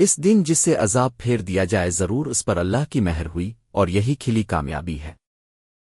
اس دن جسے عذاب پھیر دیا جائے ضرور اس پر اللہ کی مہر ہوئی اور یہی کھلی کامیابی ہے۔